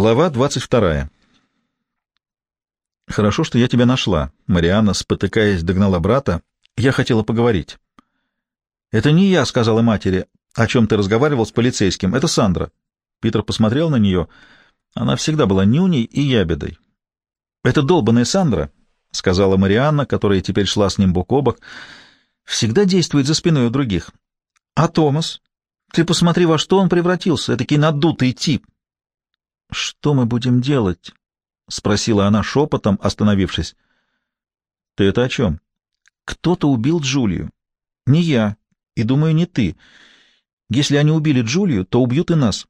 Глава 22. «Хорошо, что я тебя нашла», — Марианна, спотыкаясь, догнала брата. «Я хотела поговорить». «Это не я», — сказала матери, — «о чем ты разговаривал с полицейским. Это Сандра». Питер посмотрел на нее. Она всегда была нюней и ябедой. «Это долбаная Сандра», — сказала Марианна, которая теперь шла с ним бок о бок, — «всегда действует за спиной у других». «А Томас? Ты посмотри, во что он превратился, этакий надутый тип». «Что мы будем делать?» — спросила она шепотом, остановившись. «Ты это о чем?» «Кто-то убил Джулию. Не я, и, думаю, не ты. Если они убили Джулию, то убьют и нас».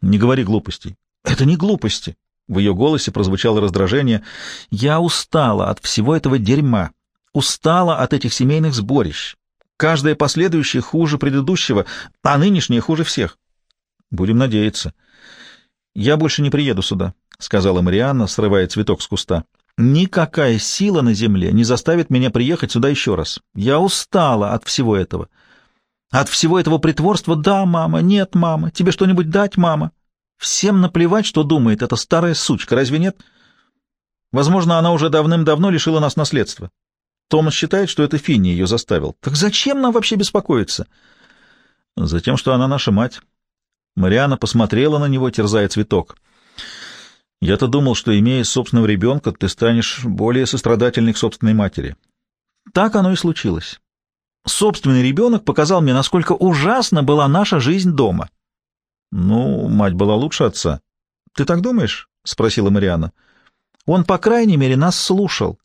«Не говори глупостей». «Это не глупости». В ее голосе прозвучало раздражение. «Я устала от всего этого дерьма. Устала от этих семейных сборищ. Каждое последующее хуже предыдущего, а нынешнее хуже всех. Будем надеяться». «Я больше не приеду сюда», — сказала Марианна, срывая цветок с куста. «Никакая сила на земле не заставит меня приехать сюда еще раз. Я устала от всего этого. От всего этого притворства «да, мама», «нет, мама», «тебе что-нибудь дать, мама». Всем наплевать, что думает эта старая сучка, разве нет? Возможно, она уже давным-давно лишила нас наследства. Томас считает, что это Финни ее заставил. Так зачем нам вообще беспокоиться? Затем, что она наша мать. Мариана посмотрела на него, терзая цветок. «Я-то думал, что, имея собственного ребенка, ты станешь более сострадательной к собственной матери». Так оно и случилось. Собственный ребенок показал мне, насколько ужасна была наша жизнь дома. «Ну, мать была лучше отца». «Ты так думаешь?» — спросила Мариана. «Он, по крайней мере, нас слушал».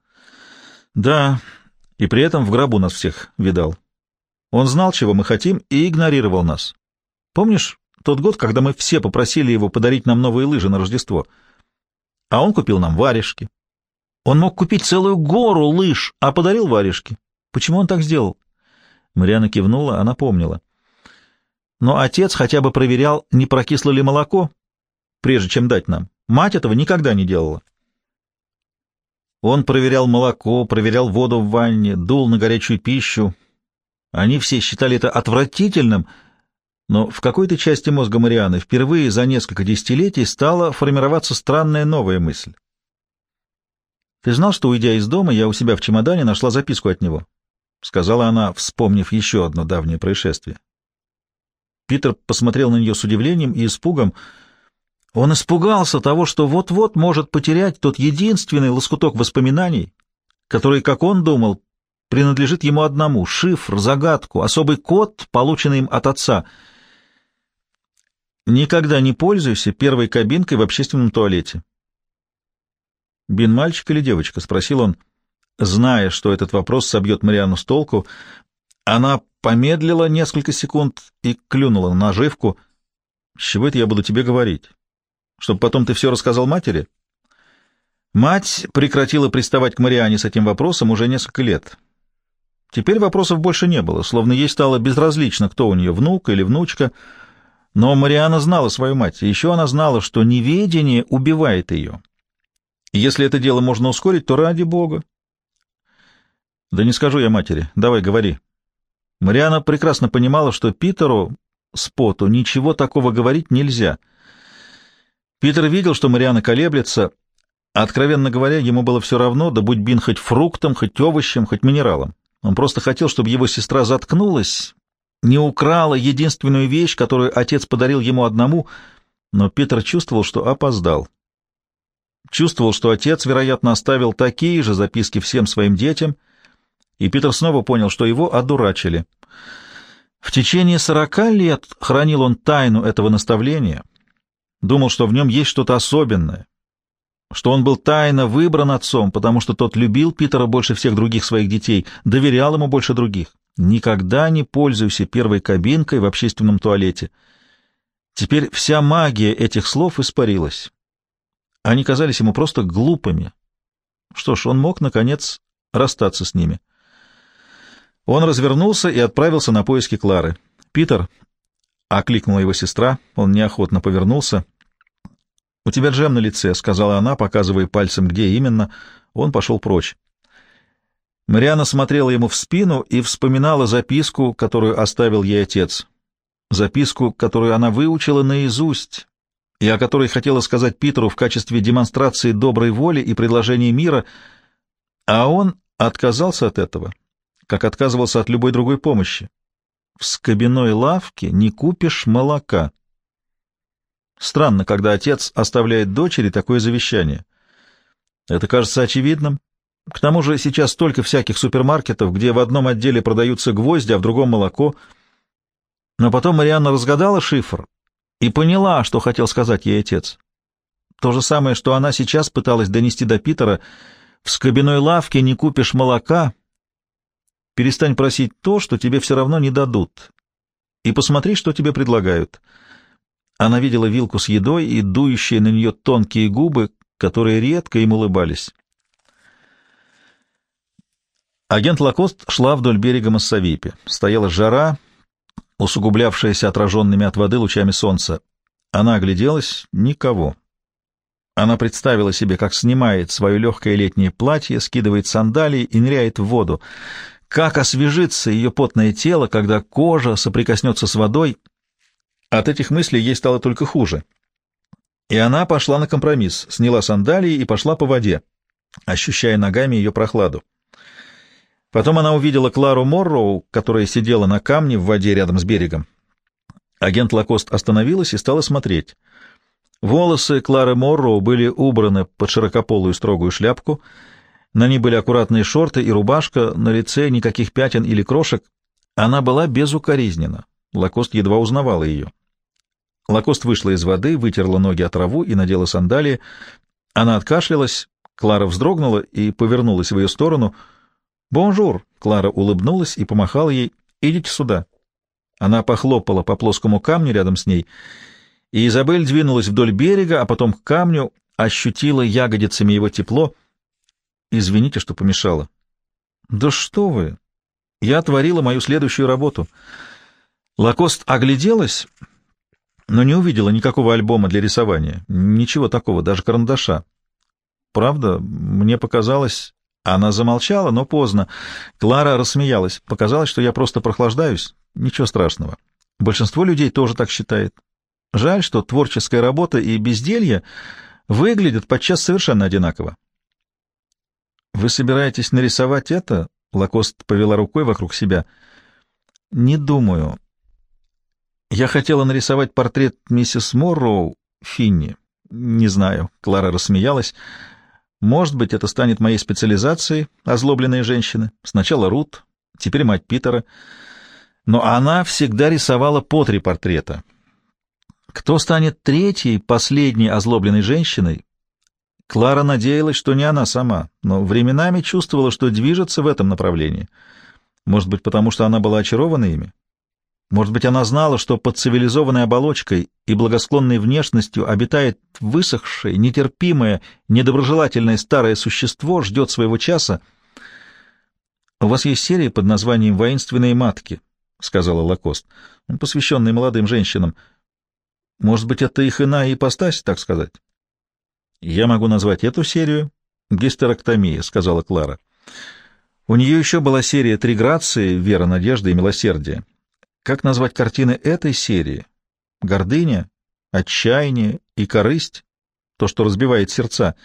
«Да, и при этом в гробу нас всех видал. Он знал, чего мы хотим, и игнорировал нас. Помнишь, тот год, когда мы все попросили его подарить нам новые лыжи на Рождество. А он купил нам варежки. Он мог купить целую гору лыж, а подарил варежки. Почему он так сделал? Мариана кивнула, она помнила. Но отец хотя бы проверял, не прокисло ли молоко, прежде чем дать нам. Мать этого никогда не делала. Он проверял молоко, проверял воду в ванне, дул на горячую пищу. Они все считали это отвратительным — но в какой-то части мозга Марианы впервые за несколько десятилетий стала формироваться странная новая мысль. «Ты знал, что, уйдя из дома, я у себя в чемодане нашла записку от него?» — сказала она, вспомнив еще одно давнее происшествие. Питер посмотрел на нее с удивлением и испугом. Он испугался того, что вот-вот может потерять тот единственный лоскуток воспоминаний, который, как он думал, принадлежит ему одному — шифр, загадку, особый код, полученный им от отца — Никогда не пользуйся первой кабинкой в общественном туалете. «Бин мальчик или девочка?» — спросил он, зная, что этот вопрос собьет Марианну с толку. Она помедлила несколько секунд и клюнула на наживку. «С чего это я буду тебе говорить? Чтобы потом ты все рассказал матери?» Мать прекратила приставать к Мариане с этим вопросом уже несколько лет. Теперь вопросов больше не было, словно ей стало безразлично, кто у нее, внук или внучка — но Мариана знала свою мать, и еще она знала, что неведение убивает ее. Если это дело можно ускорить, то ради бога. Да не скажу я матери, давай говори. Мариана прекрасно понимала, что Питеру, Споту, ничего такого говорить нельзя. Питер видел, что Мариана колеблется, откровенно говоря, ему было все равно, да будь Бин хоть фруктом, хоть овощем, хоть минералом. Он просто хотел, чтобы его сестра заткнулась не украла единственную вещь, которую отец подарил ему одному, но Питер чувствовал, что опоздал. Чувствовал, что отец, вероятно, оставил такие же записки всем своим детям, и Питер снова понял, что его одурачили. В течение сорока лет хранил он тайну этого наставления, думал, что в нем есть что-то особенное, что он был тайно выбран отцом, потому что тот любил Питера больше всех других своих детей, доверял ему больше других. Никогда не пользуйся первой кабинкой в общественном туалете. Теперь вся магия этих слов испарилась. Они казались ему просто глупыми. Что ж, он мог, наконец, расстаться с ними. Он развернулся и отправился на поиски Клары. «Питер», — окликнула его сестра, он неохотно повернулся. «У тебя джем на лице», — сказала она, показывая пальцем, где именно. Он пошел прочь. Мариана смотрела ему в спину и вспоминала записку, которую оставил ей отец. Записку, которую она выучила наизусть и о которой хотела сказать Питеру в качестве демонстрации доброй воли и предложения мира, а он отказался от этого, как отказывался от любой другой помощи. В скобяной лавке не купишь молока. Странно, когда отец оставляет дочери такое завещание. Это кажется очевидным. К тому же сейчас столько всяких супермаркетов, где в одном отделе продаются гвозди, а в другом молоко. Но потом Марианна разгадала шифр и поняла, что хотел сказать ей отец. То же самое, что она сейчас пыталась донести до Питера. В скобяной лавке не купишь молока. Перестань просить то, что тебе все равно не дадут. И посмотри, что тебе предлагают. Она видела вилку с едой и дующие на нее тонкие губы, которые редко им улыбались. Агент Лакост шла вдоль берега Массавипи. Стояла жара, усугублявшаяся отраженными от воды лучами солнца. Она огляделась — никого. Она представила себе, как снимает свое легкое летнее платье, скидывает сандалии и ныряет в воду. Как освежится ее потное тело, когда кожа соприкоснется с водой. От этих мыслей ей стало только хуже. И она пошла на компромисс, сняла сандалии и пошла по воде, ощущая ногами ее прохладу. Потом она увидела Клару Морроу, которая сидела на камне в воде рядом с берегом. Агент Лакост остановилась и стала смотреть. Волосы Клары Морроу были убраны под широкополую строгую шляпку, на ней были аккуратные шорты и рубашка, на лице никаких пятен или крошек. Она была безукоризнена. Лакост едва узнавала ее. Лакост вышла из воды, вытерла ноги от траву и надела сандалии. Она откашлялась, Клара вздрогнула и повернулась в ее сторону — «Bonjour!» — Клара улыбнулась и помахала ей. «Идите сюда». Она похлопала по плоскому камню рядом с ней, и Изабель двинулась вдоль берега, а потом к камню, ощутила ягодицами его тепло. «Извините, что помешала». «Да что вы! Я творила мою следующую работу». Лакост огляделась, но не увидела никакого альбома для рисования. Ничего такого, даже карандаша. Правда, мне показалось, она замолчала, но поздно. Клара рассмеялась. Показалось, что я просто прохлаждаюсь. Ничего страшного. Большинство людей тоже так считает. Жаль, что творческая работа и безделье выглядят подчас совершенно одинаково. «Вы собираетесь нарисовать это?» — Лакост повела рукой вокруг себя. «Не думаю. Я хотела нарисовать портрет миссис Морроу Финни. Не знаю». Клара рассмеялась. Может быть, это станет моей специализацией, озлобленные женщины. Сначала Рут, теперь мать Питера. Но она всегда рисовала по три портрета. Кто станет третьей, последней озлобленной женщиной? Клара надеялась, что не она сама, но временами чувствовала, что движется в этом направлении. Может быть, потому что она была очарована ими? Может быть, она знала, что под цивилизованной оболочкой и благосклонной внешностью обитает высохшее, нетерпимое, недоброжелательное старое существо, ждет своего часа. «У вас есть серия под названием «Воинственные матки», — сказала Лакост, — посвященная молодым женщинам. Может быть, это их иная ипостась, так сказать? «Я могу назвать эту серию «Гистероктомия», — сказала Клара. У нее еще была серия «Три грации», «Вера, надежда и милосердие». Как назвать картины этой серии? Гордыня, отчаяние и корысть? То, что разбивает сердца.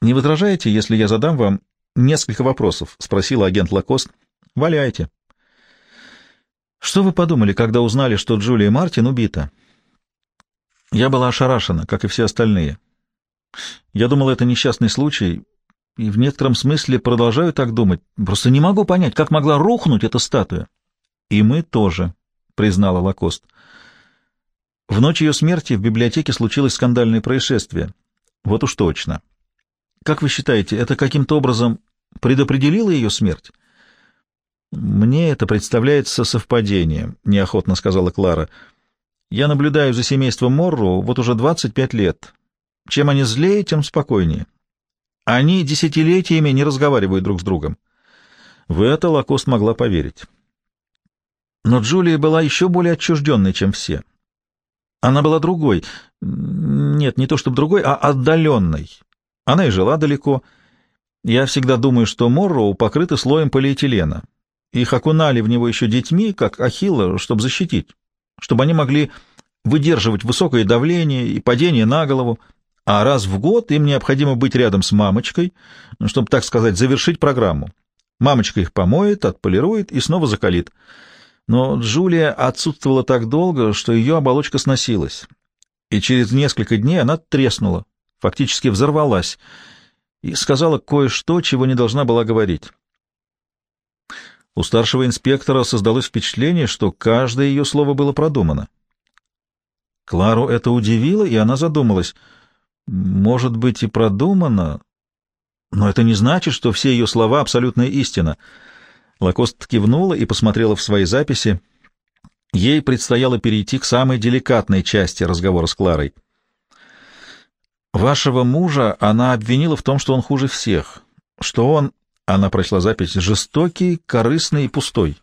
«Не возражаете, если я задам вам несколько вопросов?» — спросил агент Лакост. «Валяйте». «Что вы подумали, когда узнали, что Джулия Мартин убита?» Я была ошарашена, как и все остальные. Я думал, это несчастный случай, и в некотором смысле продолжаю так думать. Просто не могу понять, как могла рухнуть эта статуя. «И мы тоже», — признала Лакост. В ночь ее смерти в библиотеке случилось скандальное происшествие. Вот уж точно. Как вы считаете, это каким-то образом предопределило ее смерть? Мне это представляется совпадением, неохотно сказала Клара. Я наблюдаю за семейством Морру вот уже 25 лет. Чем они злее, тем спокойнее. Они десятилетиями не разговаривают друг с другом. В это Лакост могла поверить. Но Джулия была еще более отчужденной, чем все. Она была другой. Нет, не то чтобы другой, а отдаленной. Она и жила далеко. Я всегда думаю, что Морроу покрыты слоем полиэтилена. Их окунали в него еще детьми, как Ахилла, чтобы защитить, чтобы они могли выдерживать высокое давление и падение на голову, а раз в год им необходимо быть рядом с мамочкой, чтобы, так сказать, завершить программу. Мамочка их помоет, отполирует и снова закалит. Но Джулия отсутствовала так долго, что ее оболочка сносилась, и через несколько дней она треснула, фактически взорвалась, и сказала кое-что, чего не должна была говорить. У старшего инспектора создалось впечатление, что каждое ее слово было продумано. Клару это удивило, и она задумалась. Может быть, и продумано, но это не значит, что все ее слова — абсолютная истина. Лакост кивнула и посмотрела в свои записи. Ей предстояло перейти к самой деликатной части разговора с Кларой. Вашего мужа она обвинила в том, что он хуже всех, что он, она прочла запись, жестокий, корыстный и пустой.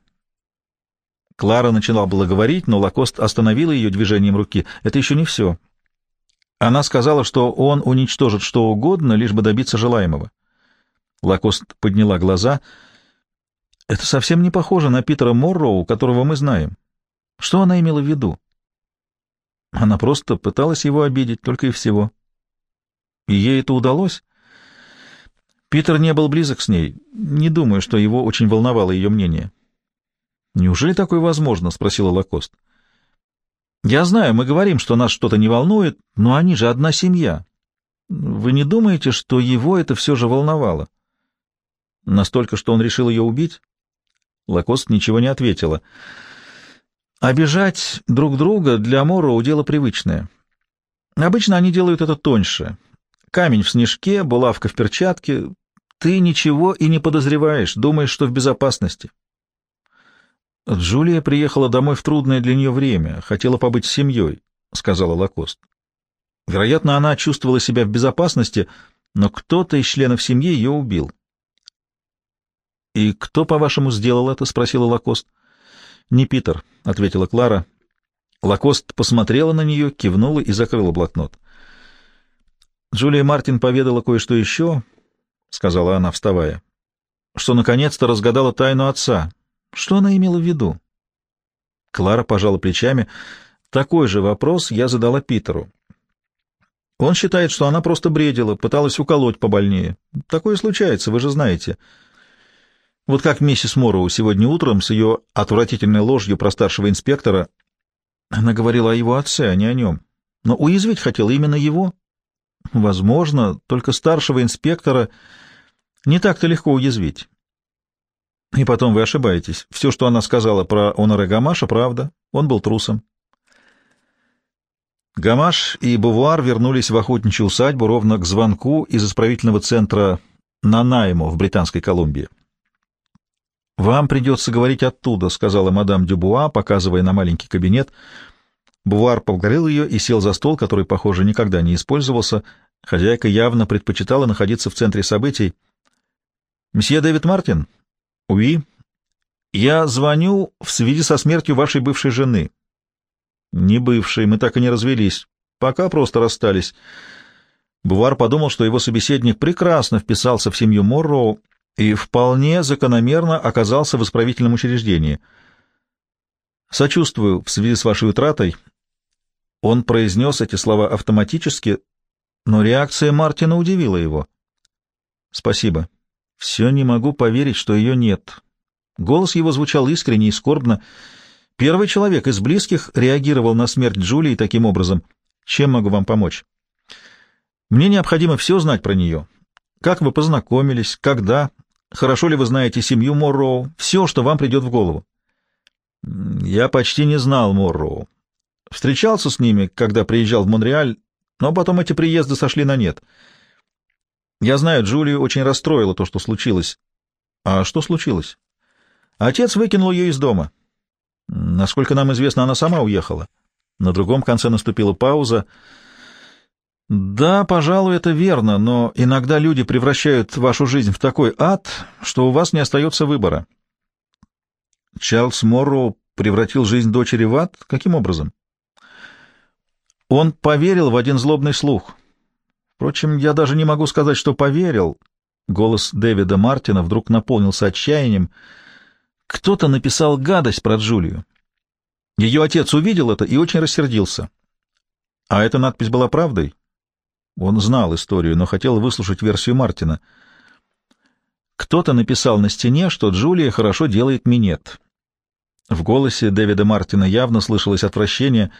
Клара начала было говорить, но Лакост остановила ее движением руки. Это еще не все. Она сказала, что он уничтожит что угодно, лишь бы добиться желаемого. Лакост подняла глаза. Это совсем не похоже на Питера Морроу, которого мы знаем. Что она имела в виду? Она просто пыталась его обидеть, только и всего. И ей это удалось? Питер не был близок с ней. Не думаю, что его очень волновало ее мнение. «Неужели такое возможно?» — спросила Лакост. «Я знаю, мы говорим, что нас что-то не волнует, но они же одна семья. Вы не думаете, что его это все же волновало?» Настолько, что он решил ее убить? Лакост ничего не ответила. Обижать друг друга для Морроу дело привычное. Обычно они делают это тоньше, Камень в снежке, булавка в перчатке. Ты ничего и не подозреваешь, думаешь, что в безопасности. Джулия приехала домой в трудное для нее время, хотела побыть с семьей, — сказала Лакост. Вероятно, она чувствовала себя в безопасности, но кто-то из членов семьи ее убил. — И кто, по-вашему, сделал это? — спросила Лакост. — Не Питер, — ответила Клара. Лакост посмотрела на нее, кивнула и закрыла блокнот. — Джулия Мартин поведала кое-что еще, — сказала она, вставая, — что наконец-то разгадала тайну отца. Что она имела в виду? Клара пожала плечами. Такой же вопрос я задала Питеру. Он считает, что она просто бредила, пыталась уколоть побольнее. Такое случается, вы же знаете. Вот как миссис Морроу сегодня утром с ее отвратительной ложью про старшего инспектора. Она говорила о его отце, а не о нем. Но уязвить хотела именно его. Возможно, только старшего инспектора не так-то легко уязвить. И потом вы ошибаетесь. Все, что она сказала про Оноре Гамаша, правда. Он был трусом. Гамаш и Бувуар вернулись в охотничью усадьбу ровно к звонку из исправительного центра Нанаймо в Британской Колумбии. «Вам придется говорить оттуда», — сказала мадам Дюбуа, показывая на маленький кабинет — Бувар поблагодарил ее и сел за стол, который, похоже, никогда не использовался. Хозяйка явно предпочитала находиться в центре событий. «Мсье Дэвид Мартин?» «Уи?» «Я звоню в связи со смертью вашей бывшей жены». «Не бывшей, мы так и не развелись. Пока просто расстались». Бувар подумал, что его собеседник прекрасно вписался в семью Морроу и вполне закономерно оказался в исправительном учреждении. «Сочувствую в связи с вашей утратой», он произнес эти слова автоматически, но реакция Мартина удивила его. «Спасибо. Все не могу поверить, что ее нет». Голос его звучал искренне и скорбно. Первый человек из близких реагировал на смерть Джулии таким образом. «Чем могу вам помочь?» «Мне необходимо все знать про нее. Как вы познакомились, когда, хорошо ли вы знаете семью Морроу, все, что вам придет в голову». «Я почти не знал Морроу. Встречался с ними, когда приезжал в Монреаль, но потом эти приезды сошли на нет. Я знаю, Джулию очень расстроило то, что случилось. А что случилось? Отец выкинул ее из дома. Насколько нам известно, она сама уехала. На другом конце наступила пауза. Да, пожалуй, это верно, но иногда люди превращают вашу жизнь в такой ад, что у вас не остается выбора. Чарльз Морроу превратил жизнь дочери в ад? Каким образом? Он поверил в один злобный слух. Впрочем, я даже не могу сказать, что поверил. Голос Дэвида Мартина вдруг наполнился отчаянием. Кто-то написал гадость про Джулию. Ее отец увидел это и очень рассердился. А эта надпись была правдой? Он знал историю, но хотел выслушать версию Мартина. Кто-то написал на стене, что Джулия хорошо делает минет. В голосе Дэвида Мартина явно слышалось отвращение.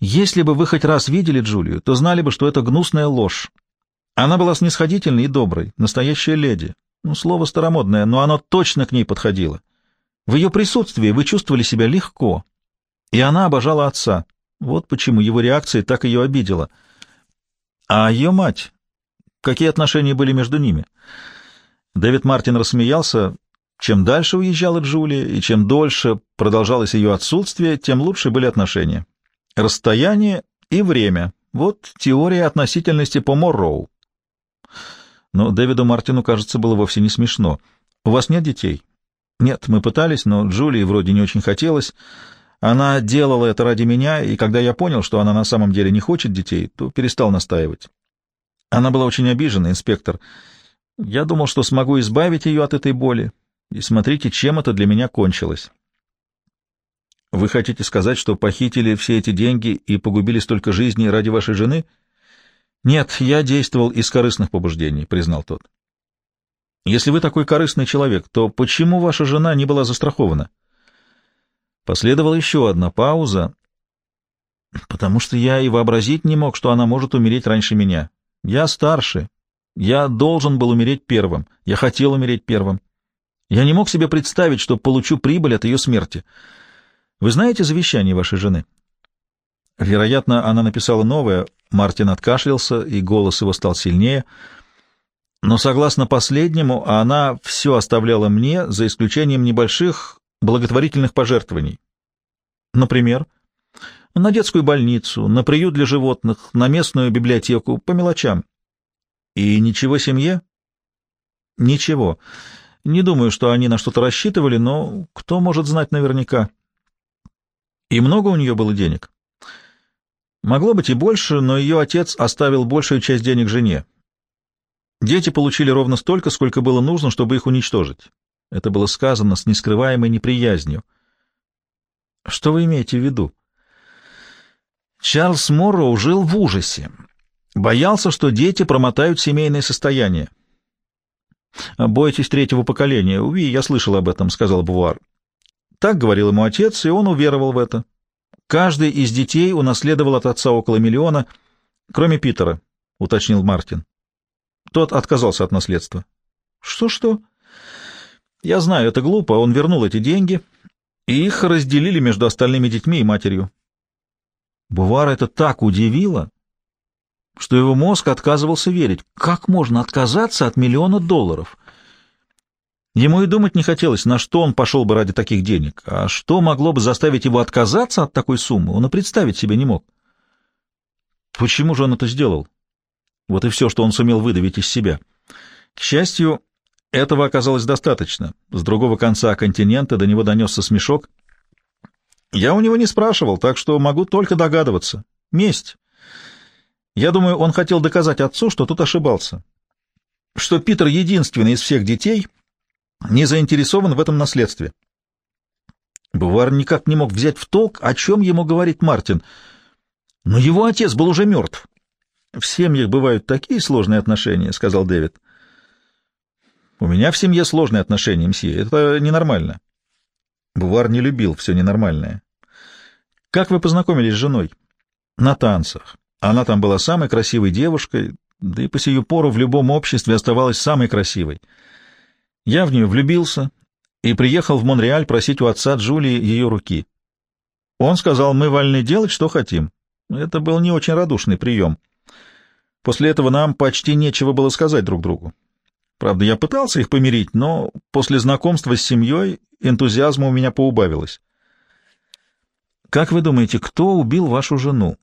«Если бы вы хоть раз видели Джулию, то знали бы, что это гнусная ложь. Она была снисходительной и доброй, настоящая леди. Ну, слово старомодное, но оно точно к ней подходило. В ее присутствии вы чувствовали себя легко, и она обожала отца. Вот почему его реакция так ее обидела. А ее мать? Какие отношения были между ними? Дэвид Мартин рассмеялся. Чем дальше уезжала Джулия, и чем дольше продолжалось ее отсутствие, тем лучше были отношения. Расстояние и время. Вот теория относительности по Морроу. Но Дэвиду Мартину, кажется, было вовсе не смешно. «У вас нет детей?» «Нет, мы пытались, но Джулии вроде не очень хотелось. Она делала это ради меня, и когда я понял, что она на самом деле не хочет детей, то перестал настаивать. Она была очень обижена, инспектор. Я думал, что смогу избавить ее от этой боли. И смотрите, чем это для меня кончилось». «Вы хотите сказать, что похитили все эти деньги и погубили столько жизней ради вашей жены?» Нет, я действовал из корыстных побуждений, признал тот. Если вы такой корыстный человек, то почему ваша жена не была застрахована? Последовала еще одна пауза, потому что я и вообразить не мог, что она может умереть раньше меня. Я старше. Я должен был умереть первым. Я хотел умереть первым. Я не мог себе представить, что получу прибыль от ее смерти. Вы знаете завещание вашей жены? Вероятно, она написала новое. Мартин откашлялся, и голос его стал сильнее. Но, согласно последнему, она все оставляла мне, за исключением небольших благотворительных пожертвований. Например, на детскую больницу, на приют для животных, на местную библиотеку, по мелочам. И ничего семье? Ничего. Не думаю, что они на что-то рассчитывали, но кто может знать наверняка. И много у нее было денег? Могло быть и больше, но ее отец оставил большую часть денег жене. Дети получили ровно столько, сколько было нужно, чтобы их уничтожить. Это было сказано с нескрываемой неприязнью. Что вы имеете в виду? Чарльз Морроу жил в ужасе. Боялся, что дети промотают семейное состояние. «Бойтесь третьего поколения. Уви, я слышал об этом», — сказал Бувар. Так говорил ему отец, и он уверовал в это. Каждый из детей унаследовал от отца около миллиона, кроме Питера, — уточнил Мартин. Тот отказался от наследства. Что-что? Я знаю, это глупо. Он вернул эти деньги, и их разделили между остальными детьми и матерью. Бувара это так удивило, что его мозг отказывался верить. Как можно отказаться от миллиона долларов? Ему и думать не хотелось, на что он пошел бы ради таких денег, а что могло бы заставить его отказаться от такой суммы, он и представить себе не мог. Почему же он это сделал? Вот и все, что он сумел выдавить из себя. К счастью, этого оказалось достаточно. С другого конца континента до него донесся смешок. Я у него не спрашивал, так что могу только догадываться. Месть. Я думаю, он хотел доказать отцу, что тут ошибался. Что Питер единственный из всех детей — не заинтересован в этом наследстве. Бувар никак не мог взять в толк, о чем ему говорит Мартин. Но его отец был уже мертв. — В семьях бывают такие сложные отношения, — сказал Дэвид. — У меня в семье сложные отношения, мсье. Это ненормально. Бувар не любил все ненормальное. — Как вы познакомились с женой? — На танцах. Она там была самой красивой девушкой, да и по сию пору в любом обществе оставалась самой красивой. — я в нее влюбился и приехал в Монреаль просить у отца Джулии ее руки. Он сказал, мы вольны делать, что хотим. Это был не очень радушный прием. После этого нам почти нечего было сказать друг другу. Правда, я пытался их помирить, но после знакомства с семьей энтузиазма у меня поубавилось. «Как вы думаете, кто убил вашу жену?»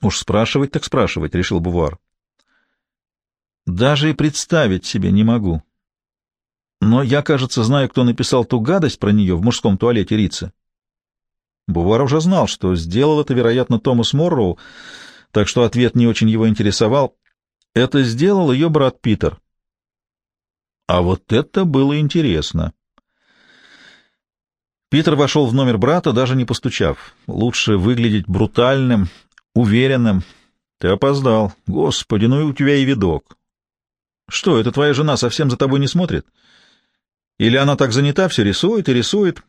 «Уж спрашивать так спрашивать», — решил Бувар. «Даже и представить себе не могу», но я, кажется, знаю, кто написал ту гадость про нее в мужском туалете Рицы. Бувар уже знал, что сделал это, вероятно, Томас Морроу, так что ответ не очень его интересовал. Это сделал ее брат Питер. А вот это было интересно. Питер вошел в номер брата, даже не постучав. Лучше выглядеть брутальным, уверенным. Ты опоздал. Господи, ну и у тебя и видок. Что, это твоя жена совсем за тобой не смотрит? Или она так занята, все рисует и рисует?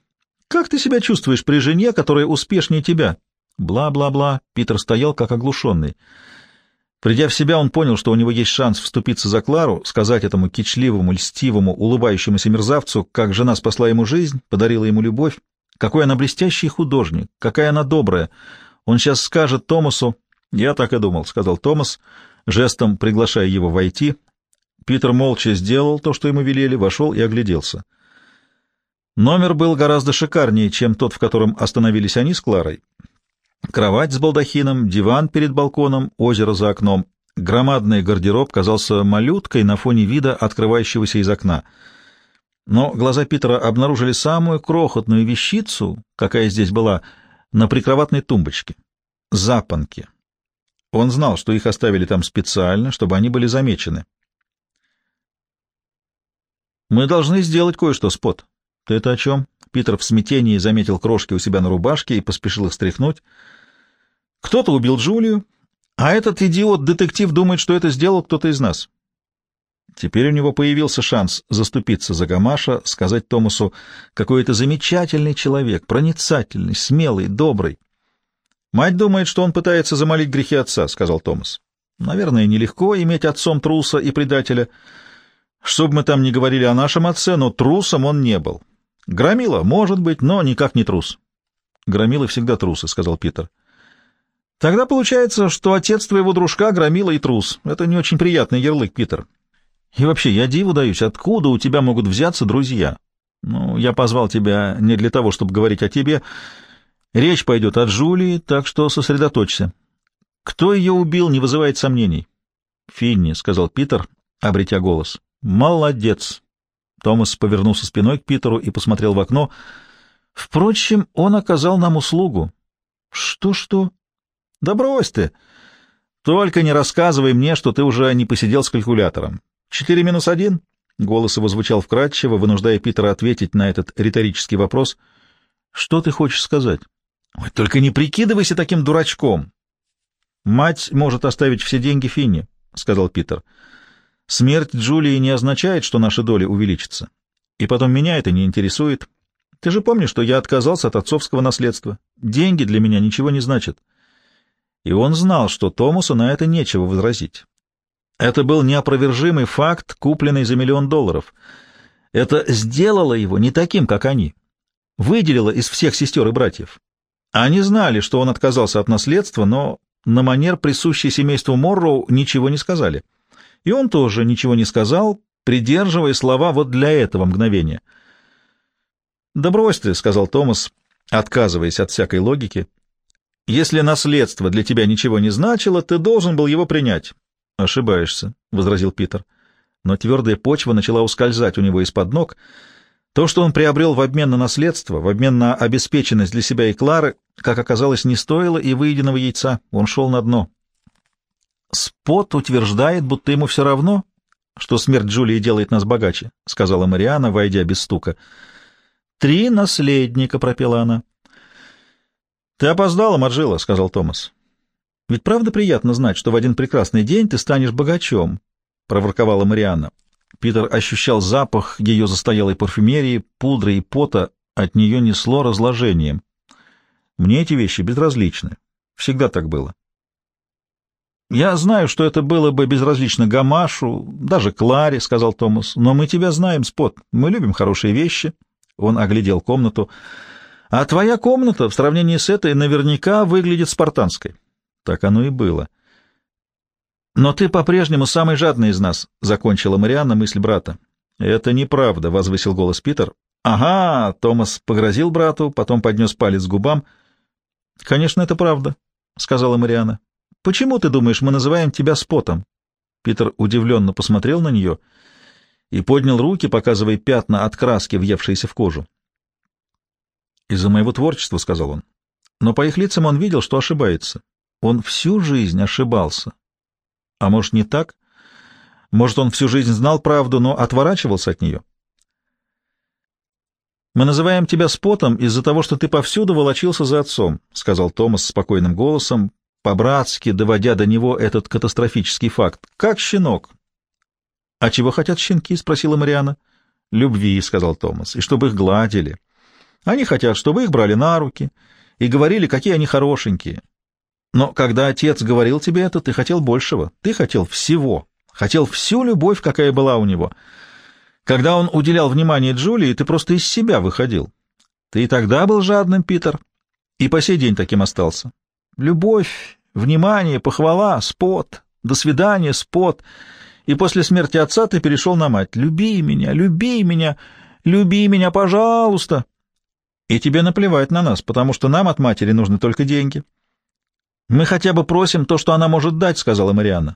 Как ты себя чувствуешь при жене, которая успешнее тебя? Бла-бла-бла. Питер стоял как оглушенный. Придя в себя, он понял, что у него есть шанс вступиться за Клару, сказать этому кичливому, льстивому, улыбающемуся мерзавцу, как жена спасла ему жизнь, подарила ему любовь, какой она блестящий художник, какая она добрая. Он сейчас скажет Томасу... «Я так и думал», — сказал Томас, жестом приглашая его войти. Питер молча сделал то, что ему велели, вошел и огляделся. Номер был гораздо шикарнее, чем тот, в котором остановились они с Кларой. Кровать с балдахином, диван перед балконом, озеро за окном. Громадный гардероб казался малюткой на фоне вида, открывающегося из окна. Но глаза Питера обнаружили самую крохотную вещицу, какая здесь была, на прикроватной тумбочке — запонки. Он знал, что их оставили там специально, чтобы они были замечены. «Мы должны сделать кое-что, Спот». «Ты это о чем?» Питер в смятении заметил крошки у себя на рубашке и поспешил их стряхнуть. «Кто-то убил Джулию, а этот идиот-детектив думает, что это сделал кто-то из нас». Теперь у него появился шанс заступиться за Гамаша, сказать Томасу, какой это замечательный человек, проницательный, смелый, добрый. «Мать думает, что он пытается замолить грехи отца», — сказал Томас. «Наверное, нелегко иметь отцом труса и предателя. Что бы мы там ни говорили о нашем отце, но трусом он не был. Громила, может быть, но никак не трус. Громилы всегда трусы, сказал Питер. Тогда получается, что отец твоего дружка громила и трус. Это не очень приятный ярлык, Питер. И вообще, я диву даюсь, откуда у тебя могут взяться друзья? Ну, я позвал тебя не для того, чтобы говорить о тебе. Речь пойдет о Джулии, так что сосредоточься. Кто ее убил, не вызывает сомнений. Финни, — сказал Питер, обретя голос. Молодец. Томас повернулся спиной к Питеру и посмотрел в окно. Впрочем, он оказал нам услугу. Что-что? Да брось ты. Только не рассказывай мне, что ты уже не посидел с калькулятором. Четыре минус один? Голос его звучал вкрадчиво, вынуждая Питера ответить на этот риторический вопрос. Что ты хочешь сказать? Ой, только не прикидывайся таким дурачком. Мать может оставить все деньги Финни, сказал Питер. Смерть Джулии не означает, что наша доля увеличится. И потом меня это не интересует. Ты же помнишь, что я отказался от отцовского наследства. Деньги для меня ничего не значат. И он знал, что Томасу на это нечего возразить. Это был неопровержимый факт, купленный за миллион долларов. Это сделало его не таким, как они. Выделило из всех сестер и братьев. Они знали, что он отказался от наследства, но на манер, присущий семейству Морроу, ничего не сказали. — и он тоже ничего не сказал, придерживая слова вот для этого мгновения. «Да брось ты», — сказал Томас, отказываясь от всякой логики. «Если наследство для тебя ничего не значило, ты должен был его принять». «Ошибаешься», — возразил Питер. Но твердая почва начала ускользать у него из-под ног. То, что он приобрел в обмен на наследство, в обмен на обеспеченность для себя и Клары, как оказалось, не стоило и выеденного яйца. Он шел на дно. Спот утверждает, будто ему все равно, что смерть Джулии делает нас богаче, — сказала Мариана, войдя без стука. — Три наследника, — пропела она. — Ты опоздала, Марджила, — сказал Томас. — Ведь правда приятно знать, что в один прекрасный день ты станешь богачом, — проворковала Марианна. Питер ощущал запах ее застоялой парфюмерии, пудры и пота, от нее несло разложением. Мне эти вещи безразличны. Всегда так было. «Я знаю, что это было бы безразлично Гамашу, даже Кларе», — сказал Томас, — «но мы тебя знаем, Спот. Мы любим хорошие вещи». Он оглядел комнату. «А твоя комната в сравнении с этой наверняка выглядит спартанской». Так оно и было. «Но ты по-прежнему самый жадный из нас», — закончила Марианна мысль брата. «Это неправда», — возвысил голос Питер. «Ага», — Томас погрозил брату, потом поднес палец к губам. «Конечно, это правда», — сказала Марианна. Почему, ты думаешь, мы называем тебя Спотом?» Питер удивленно посмотрел на нее и поднял руки, показывая пятна от краски, въевшиеся в кожу. «Из-за моего творчества», — сказал он. Но по их лицам он видел, что ошибается. Он всю жизнь ошибался. А может, не так? Может, он всю жизнь знал правду, но отворачивался от нее? Мы называем тебя спотом из-за того, что ты повсюду волочился за отцом, — сказал Томас спокойным голосом, по-братски доводя до него этот катастрофический факт. Как щенок. — А чего хотят щенки? — спросила Мариана. — Любви, — сказал Томас, — и чтобы их гладили. Они хотят, чтобы их брали на руки и говорили, какие они хорошенькие. Но когда отец говорил тебе это, ты хотел большего. Ты хотел всего. Хотел всю любовь, какая была у него. — когда он уделял внимание Джулии, ты просто из себя выходил. Ты и тогда был жадным, Питер, и по сей день таким остался. Любовь, внимание, похвала, спот, до свидания, спот. И после смерти отца ты перешел на мать. Люби меня, люби меня, люби меня, пожалуйста. И тебе наплевать на нас, потому что нам от матери нужны только деньги. Мы хотя бы просим то, что она может дать, — сказала Марианна.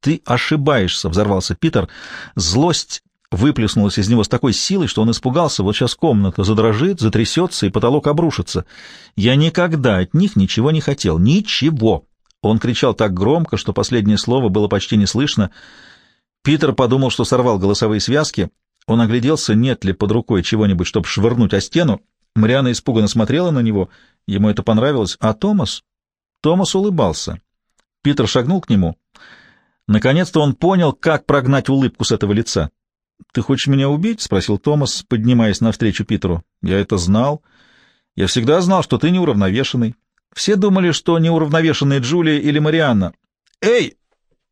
Ты ошибаешься, — взорвался Питер. Злость выплеснулась из него с такой силой, что он испугался, вот сейчас комната задрожит, затрясется и потолок обрушится. Я никогда от них ничего не хотел. Ничего. Он кричал так громко, что последнее слово было почти не слышно. Питер подумал, что сорвал голосовые связки. Он огляделся, нет ли под рукой чего-нибудь, чтобы швырнуть о стену. Мариана испуганно смотрела на него. Ему это понравилось. А Томас? Томас улыбался. Питер шагнул к нему. Наконец-то он понял, как прогнать улыбку с этого лица. «Ты хочешь меня убить?» — спросил Томас, поднимаясь навстречу Питеру. «Я это знал. Я всегда знал, что ты неуравновешенный. Все думали, что неуравновешенные Джулия или Марианна. Эй!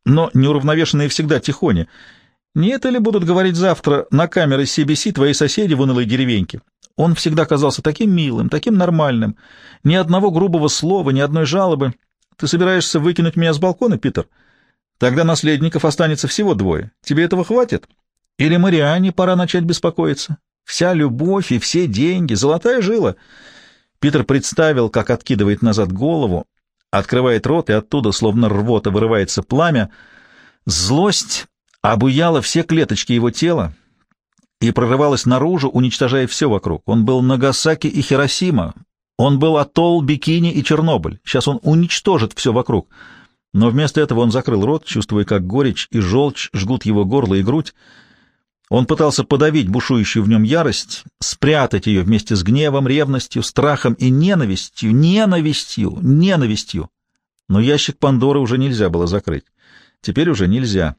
Но неуравновешенные всегда тихони. Не это ли будут говорить завтра на камеры CBC твои соседи в унылой деревеньке? Он всегда казался таким милым, таким нормальным. Ни одного грубого слова, ни одной жалобы. Ты собираешься выкинуть меня с балкона, Питер? Тогда наследников останется всего двое. Тебе этого хватит?» Или Мариане пора начать беспокоиться? Вся любовь и все деньги, золотая жила. Питер представил, как откидывает назад голову, открывает рот, и оттуда, словно рвота, вырывается пламя. Злость обуяла все клеточки его тела и прорывалась наружу, уничтожая все вокруг. Он был Нагасаки и Хиросима, он был атолл, Бикини и Чернобыль. Сейчас он уничтожит все вокруг. Но вместо этого он закрыл рот, чувствуя, как горечь и желчь жгут его горло и грудь. Он пытался подавить бушующую в нем ярость, спрятать ее вместе с гневом, ревностью, страхом и ненавистью, ненавистью, ненавистью. Но ящик Пандоры уже нельзя было закрыть. Теперь уже нельзя.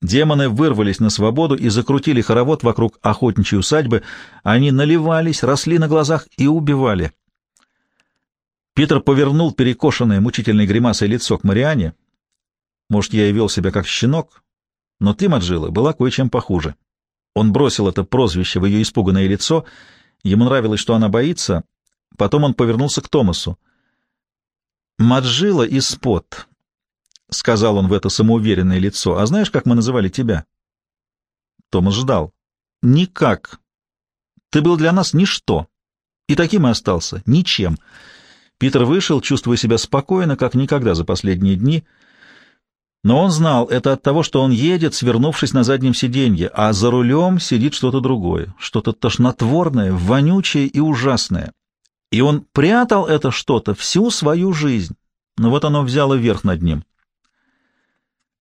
Демоны вырвались на свободу и закрутили хоровод вокруг охотничьей усадьбы. Они наливались, росли на глазах и убивали. Питер повернул перекошенное мучительной гримасой лицо к Мариане. Может, я и вел себя как щенок, но ты, Маджила, была кое-чем похуже. Он бросил это прозвище в ее испуганное лицо. Ему нравилось, что она боится. Потом он повернулся к Томасу. «Маджила и Спот», — сказал он в это самоуверенное лицо. «А знаешь, как мы называли тебя?» Томас ждал. «Никак. Ты был для нас ничто. И таким и остался. Ничем». Питер вышел, чувствуя себя спокойно, как никогда за последние дни, — но он знал это от того, что он едет, свернувшись на заднем сиденье, а за рулем сидит что-то другое, что-то тошнотворное, вонючее и ужасное. И он прятал это что-то всю свою жизнь, но вот оно взяло верх над ним.